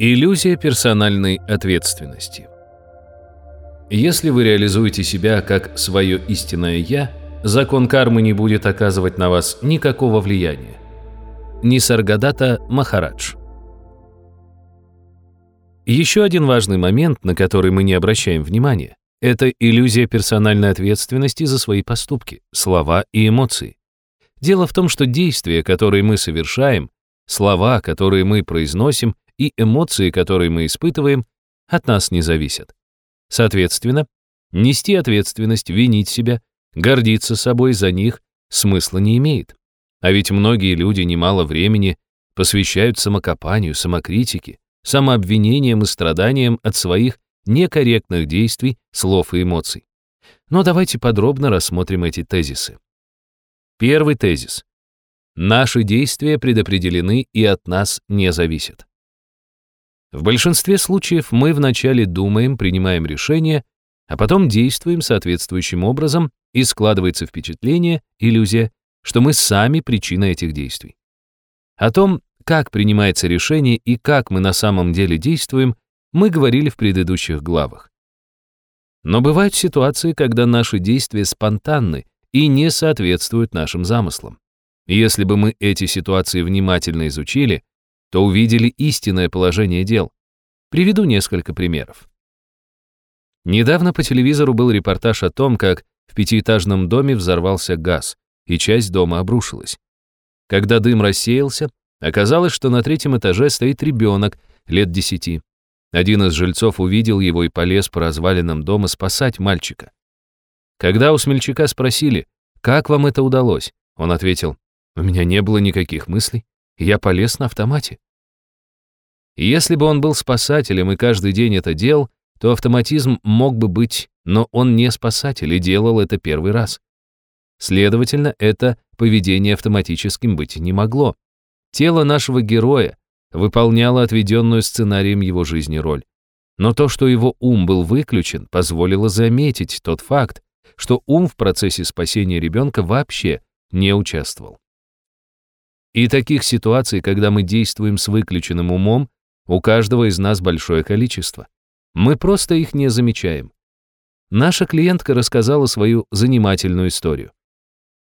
Иллюзия персональной ответственности. Если вы реализуете себя как свое истинное «я», закон кармы не будет оказывать на вас никакого влияния. Нисаргадата Махарадж Еще один важный момент, на который мы не обращаем внимания, это иллюзия персональной ответственности за свои поступки, слова и эмоции. Дело в том, что действия, которые мы совершаем, слова, которые мы произносим, и эмоции, которые мы испытываем, от нас не зависят. Соответственно, нести ответственность, винить себя, гордиться собой за них смысла не имеет. А ведь многие люди немало времени посвящают самокопанию, самокритике, самообвинениям и страданиям от своих некорректных действий, слов и эмоций. Но давайте подробно рассмотрим эти тезисы. Первый тезис. Наши действия предопределены и от нас не зависят. В большинстве случаев мы вначале думаем, принимаем решения, а потом действуем соответствующим образом, и складывается впечатление, иллюзия, что мы сами причина этих действий. О том, как принимается решение и как мы на самом деле действуем, мы говорили в предыдущих главах. Но бывают ситуации, когда наши действия спонтанны и не соответствуют нашим замыслам. Если бы мы эти ситуации внимательно изучили, то увидели истинное положение дел. Приведу несколько примеров. Недавно по телевизору был репортаж о том, как в пятиэтажном доме взорвался газ, и часть дома обрушилась. Когда дым рассеялся, оказалось, что на третьем этаже стоит ребенок лет десяти. Один из жильцов увидел его и полез по развалинам дома спасать мальчика. Когда у смельчака спросили, как вам это удалось, он ответил, у меня не было никаких мыслей, я полез на автомате. И если бы он был спасателем и каждый день это делал, то автоматизм мог бы быть, но он не спасатель и делал это первый раз. Следовательно, это поведение автоматическим быть не могло. Тело нашего героя выполняло отведенную сценарием его жизни роль. Но то, что его ум был выключен, позволило заметить тот факт, что ум в процессе спасения ребенка вообще не участвовал. И таких ситуаций, когда мы действуем с выключенным умом, у каждого из нас большое количество. Мы просто их не замечаем. Наша клиентка рассказала свою занимательную историю.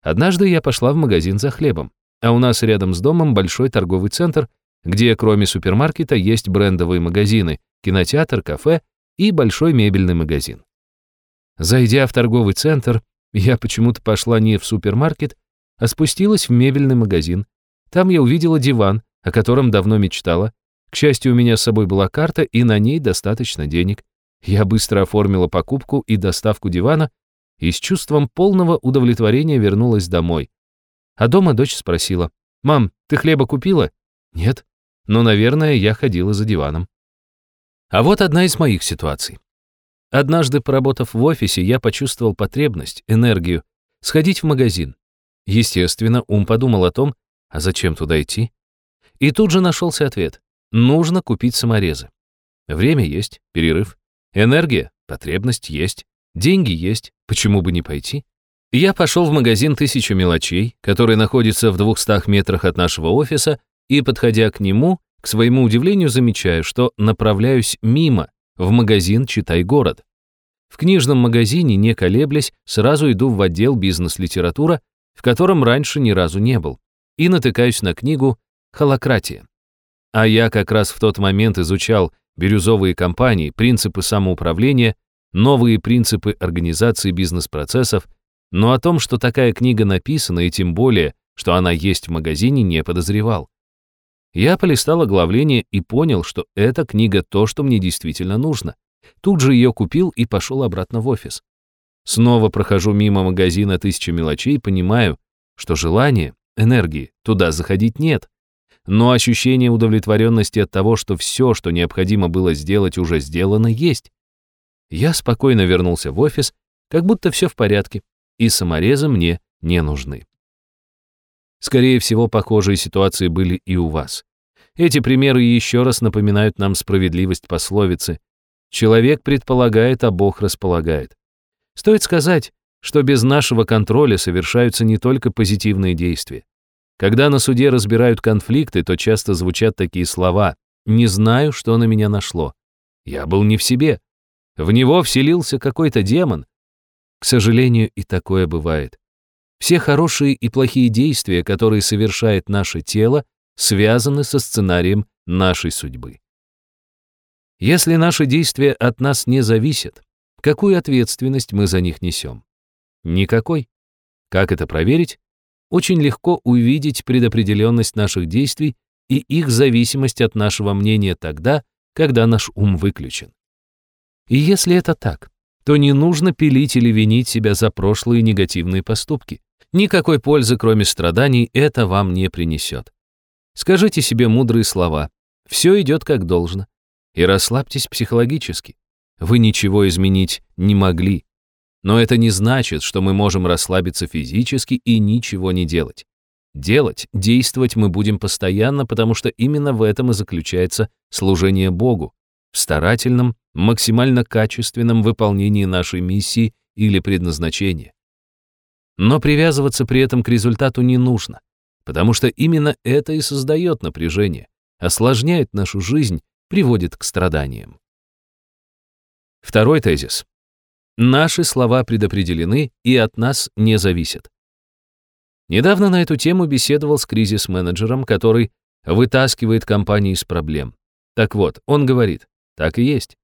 Однажды я пошла в магазин за хлебом, а у нас рядом с домом большой торговый центр, где кроме супермаркета есть брендовые магазины, кинотеатр, кафе и большой мебельный магазин. Зайдя в торговый центр, я почему-то пошла не в супермаркет, а спустилась в мебельный магазин. Там я увидела диван, о котором давно мечтала, к счастью, у меня с собой была карта, и на ней достаточно денег. Я быстро оформила покупку и доставку дивана, и с чувством полного удовлетворения вернулась домой. А дома дочь спросила, «Мам, ты хлеба купила?» «Нет». Но, наверное, я ходила за диваном. А вот одна из моих ситуаций. Однажды, поработав в офисе, я почувствовал потребность, энергию, сходить в магазин. Естественно, ум подумал о том, а зачем туда идти? И тут же нашелся ответ. Нужно купить саморезы. Время есть, перерыв. Энергия, потребность есть. Деньги есть, почему бы не пойти? Я пошел в магазин «Тысяча мелочей», который находится в 200 метрах от нашего офиса, и, подходя к нему, к своему удивлению замечаю, что направляюсь мимо, в магазин «Читай город». В книжном магазине, не колеблясь, сразу иду в отдел бизнес-литература, в котором раньше ни разу не был, и натыкаюсь на книгу «Холократия». А я как раз в тот момент изучал бирюзовые компании, принципы самоуправления, новые принципы организации бизнес-процессов, но о том, что такая книга написана, и тем более, что она есть в магазине, не подозревал. Я полистал оглавление и понял, что эта книга то, что мне действительно нужно. Тут же ее купил и пошел обратно в офис. Снова прохожу мимо магазина «Тысяча мелочей» и понимаю, что желания, энергии туда заходить нет но ощущение удовлетворенности от того, что все, что необходимо было сделать, уже сделано, есть. Я спокойно вернулся в офис, как будто все в порядке, и саморезы мне не нужны. Скорее всего, похожие ситуации были и у вас. Эти примеры еще раз напоминают нам справедливость пословицы «Человек предполагает, а Бог располагает». Стоит сказать, что без нашего контроля совершаются не только позитивные действия. Когда на суде разбирают конфликты, то часто звучат такие слова Не знаю, что на меня нашло. Я был не в себе. В него вселился какой-то демон. К сожалению, и такое бывает. Все хорошие и плохие действия, которые совершает наше тело, связаны со сценарием нашей судьбы. Если наши действия от нас не зависят, какую ответственность мы за них несем? Никакой. Как это проверить? Очень легко увидеть предопределенность наших действий и их зависимость от нашего мнения тогда, когда наш ум выключен. И если это так, то не нужно пилить или винить себя за прошлые негативные поступки. Никакой пользы, кроме страданий, это вам не принесет. Скажите себе мудрые слова. Все идет как должно. И расслабьтесь психологически. Вы ничего изменить не могли. Но это не значит, что мы можем расслабиться физически и ничего не делать. Делать, действовать мы будем постоянно, потому что именно в этом и заключается служение Богу, в старательном, максимально качественном выполнении нашей миссии или предназначения. Но привязываться при этом к результату не нужно, потому что именно это и создает напряжение, осложняет нашу жизнь, приводит к страданиям. Второй тезис. Наши слова предопределены и от нас не зависят. Недавно на эту тему беседовал с кризис-менеджером, который вытаскивает компании из проблем. Так вот, он говорит, так и есть.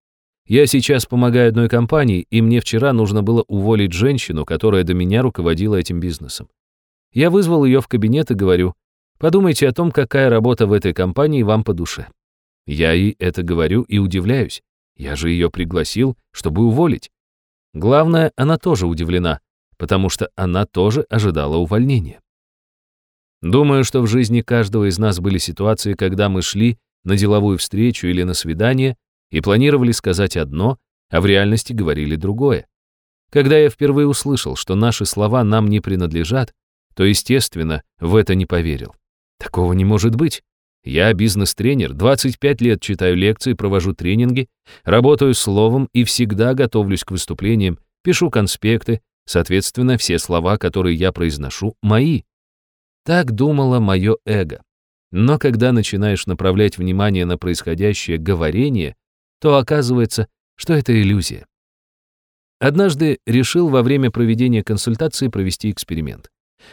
Я сейчас помогаю одной компании, и мне вчера нужно было уволить женщину, которая до меня руководила этим бизнесом. Я вызвал ее в кабинет и говорю, подумайте о том, какая работа в этой компании вам по душе. Я ей это говорю и удивляюсь. Я же ее пригласил, чтобы уволить. Главное, она тоже удивлена, потому что она тоже ожидала увольнения. Думаю, что в жизни каждого из нас были ситуации, когда мы шли на деловую встречу или на свидание и планировали сказать одно, а в реальности говорили другое. Когда я впервые услышал, что наши слова нам не принадлежат, то, естественно, в это не поверил. Такого не может быть. Я бизнес-тренер, 25 лет читаю лекции, провожу тренинги, работаю словом и всегда готовлюсь к выступлениям, пишу конспекты, соответственно, все слова, которые я произношу, мои. Так думало мое эго. Но когда начинаешь направлять внимание на происходящее говорение, то оказывается, что это иллюзия. Однажды решил во время проведения консультации провести эксперимент.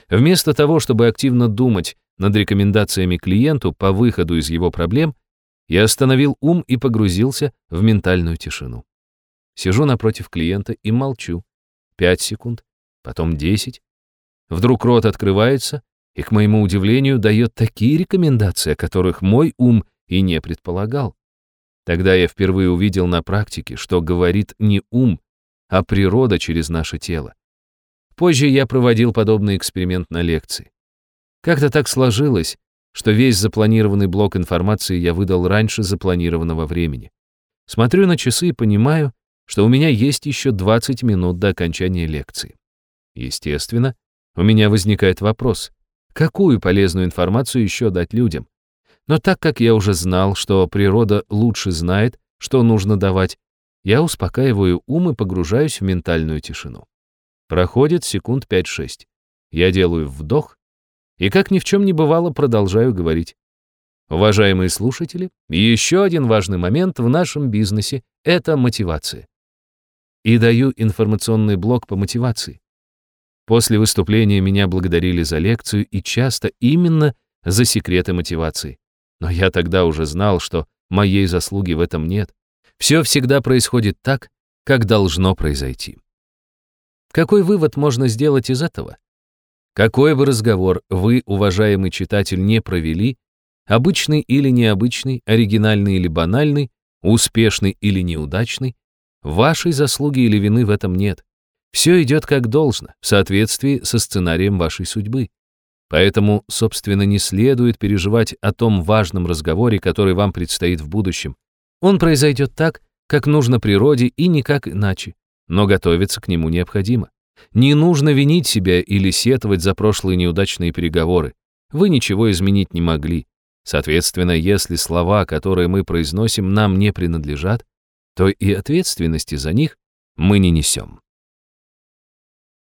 Вместо того, чтобы активно думать над рекомендациями клиенту по выходу из его проблем, я остановил ум и погрузился в ментальную тишину. Сижу напротив клиента и молчу. Пять секунд, потом десять. Вдруг рот открывается и, к моему удивлению, дает такие рекомендации, о которых мой ум и не предполагал. Тогда я впервые увидел на практике, что говорит не ум, а природа через наше тело. Позже я проводил подобный эксперимент на лекции. Как-то так сложилось, что весь запланированный блок информации я выдал раньше запланированного времени. Смотрю на часы и понимаю, что у меня есть еще 20 минут до окончания лекции. Естественно, у меня возникает вопрос, какую полезную информацию еще дать людям? Но так как я уже знал, что природа лучше знает, что нужно давать, я успокаиваю ум и погружаюсь в ментальную тишину. Проходит секунд 5-6. Я делаю вдох и, как ни в чем не бывало, продолжаю говорить. Уважаемые слушатели, еще один важный момент в нашем бизнесе — это мотивация. И даю информационный блок по мотивации. После выступления меня благодарили за лекцию и часто именно за секреты мотивации. Но я тогда уже знал, что моей заслуги в этом нет. Все всегда происходит так, как должно произойти. Какой вывод можно сделать из этого? Какой бы разговор вы, уважаемый читатель, не провели, обычный или необычный, оригинальный или банальный, успешный или неудачный, вашей заслуги или вины в этом нет. Все идет как должно, в соответствии со сценарием вашей судьбы. Поэтому, собственно, не следует переживать о том важном разговоре, который вам предстоит в будущем. Он произойдет так, как нужно природе и никак иначе, но готовиться к нему необходимо. Не нужно винить себя или сетовать за прошлые неудачные переговоры. Вы ничего изменить не могли. Соответственно, если слова, которые мы произносим, нам не принадлежат, то и ответственности за них мы не несем.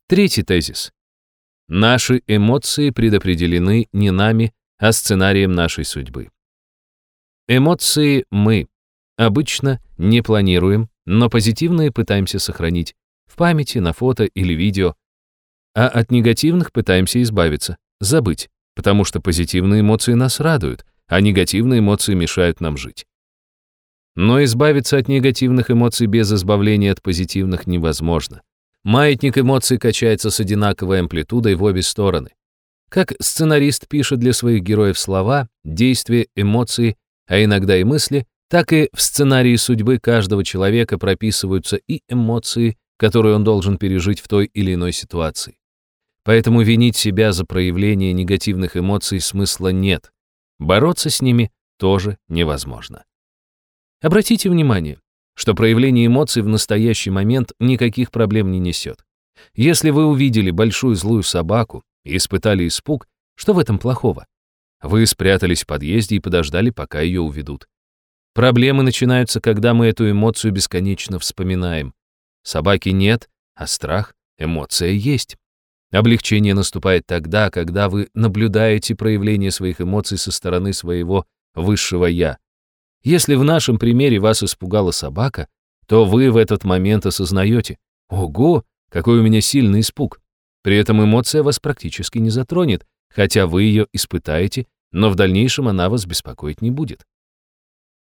Третий тезис. Наши эмоции предопределены не нами, а сценарием нашей судьбы. Эмоции мы обычно не планируем, но позитивные пытаемся сохранить памяти, на фото или видео, а от негативных пытаемся избавиться, забыть, потому что позитивные эмоции нас радуют, а негативные эмоции мешают нам жить. Но избавиться от негативных эмоций без избавления от позитивных невозможно. Маятник эмоций качается с одинаковой амплитудой в обе стороны. Как сценарист пишет для своих героев слова, действия, эмоции, а иногда и мысли, так и в сценарии судьбы каждого человека прописываются и эмоции, которые он должен пережить в той или иной ситуации. Поэтому винить себя за проявление негативных эмоций смысла нет. Бороться с ними тоже невозможно. Обратите внимание, что проявление эмоций в настоящий момент никаких проблем не несет. Если вы увидели большую злую собаку и испытали испуг, что в этом плохого? Вы спрятались в подъезде и подождали, пока ее уведут. Проблемы начинаются, когда мы эту эмоцию бесконечно вспоминаем. Собаки нет, а страх, эмоция есть. Облегчение наступает тогда, когда вы наблюдаете проявление своих эмоций со стороны своего высшего «я». Если в нашем примере вас испугала собака, то вы в этот момент осознаете, ого, какой у меня сильный испуг. При этом эмоция вас практически не затронет, хотя вы ее испытаете, но в дальнейшем она вас беспокоить не будет.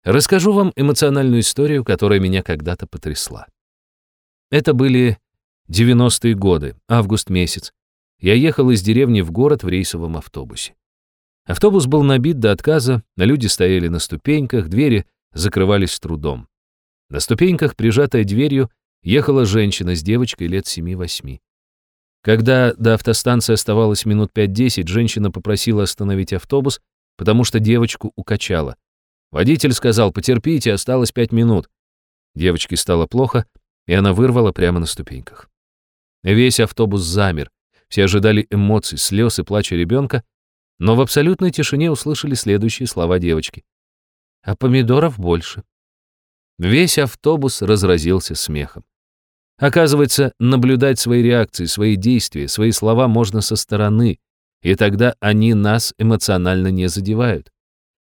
Расскажу вам эмоциональную историю, которая меня когда-то потрясла. Это были 90-е годы, август месяц. Я ехал из деревни в город в рейсовом автобусе. Автобус был набит до отказа, люди стояли на ступеньках, двери закрывались с трудом. На ступеньках, прижатая дверью, ехала женщина с девочкой лет 7-8. Когда до автостанции оставалось минут 5-10, женщина попросила остановить автобус, потому что девочку укачала. Водитель сказал, потерпите, осталось 5 минут. Девочке стало плохо, и она вырвала прямо на ступеньках. Весь автобус замер, все ожидали эмоций, слез и плача ребенка, но в абсолютной тишине услышали следующие слова девочки. «А помидоров больше». Весь автобус разразился смехом. Оказывается, наблюдать свои реакции, свои действия, свои слова можно со стороны, и тогда они нас эмоционально не задевают.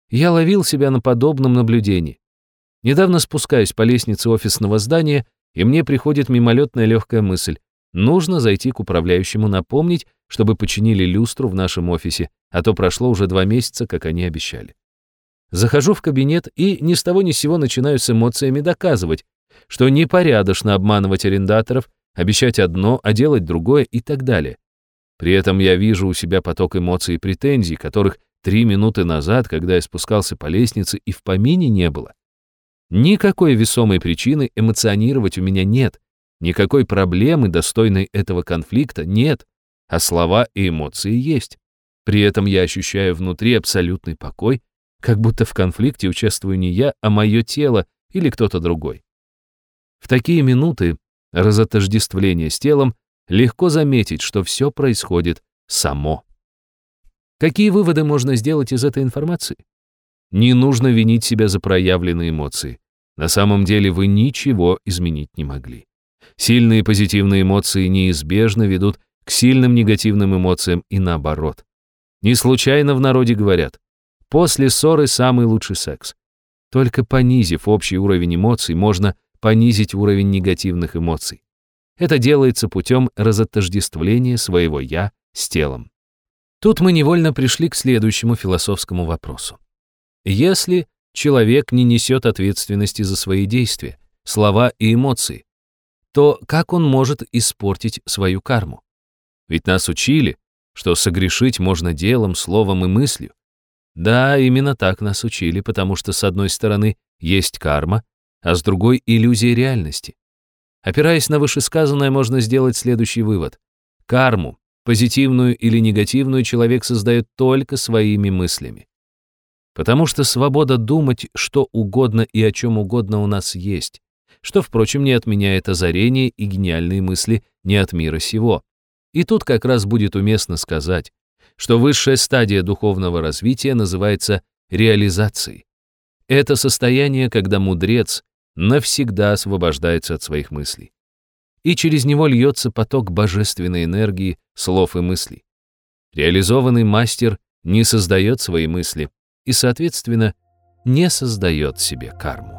Я ловил себя на подобном наблюдении. Недавно спускаюсь по лестнице офисного здания, и мне приходит мимолетная легкая мысль. Нужно зайти к управляющему напомнить, чтобы починили люстру в нашем офисе, а то прошло уже два месяца, как они обещали. Захожу в кабинет и ни с того ни с сего начинаю с эмоциями доказывать, что непорядочно обманывать арендаторов, обещать одно, а делать другое и так далее. При этом я вижу у себя поток эмоций и претензий, которых три минуты назад, когда я спускался по лестнице, и в помине не было. Никакой весомой причины эмоционировать у меня нет, никакой проблемы, достойной этого конфликта, нет, а слова и эмоции есть. При этом я ощущаю внутри абсолютный покой, как будто в конфликте участвую не я, а мое тело или кто-то другой. В такие минуты разотождествления с телом легко заметить, что все происходит само. Какие выводы можно сделать из этой информации? Не нужно винить себя за проявленные эмоции. На самом деле вы ничего изменить не могли. Сильные позитивные эмоции неизбежно ведут к сильным негативным эмоциям и наоборот. Не случайно в народе говорят, после ссоры самый лучший секс. Только понизив общий уровень эмоций, можно понизить уровень негативных эмоций. Это делается путем разотождествления своего «я» с телом. Тут мы невольно пришли к следующему философскому вопросу. Если человек не несет ответственности за свои действия, слова и эмоции, то как он может испортить свою карму? Ведь нас учили, что согрешить можно делом, словом и мыслью. Да, именно так нас учили, потому что с одной стороны есть карма, а с другой — иллюзия реальности. Опираясь на вышесказанное, можно сделать следующий вывод. Карму, позитивную или негативную, человек создает только своими мыслями. Потому что свобода думать что угодно и о чем угодно у нас есть, что, впрочем, не отменяет озарение и гениальные мысли не от мира сего. И тут как раз будет уместно сказать, что высшая стадия духовного развития называется реализацией. Это состояние, когда мудрец навсегда освобождается от своих мыслей. И через него льется поток божественной энергии, слов и мыслей. Реализованный мастер не создает свои мысли и, соответственно, не создает себе карму.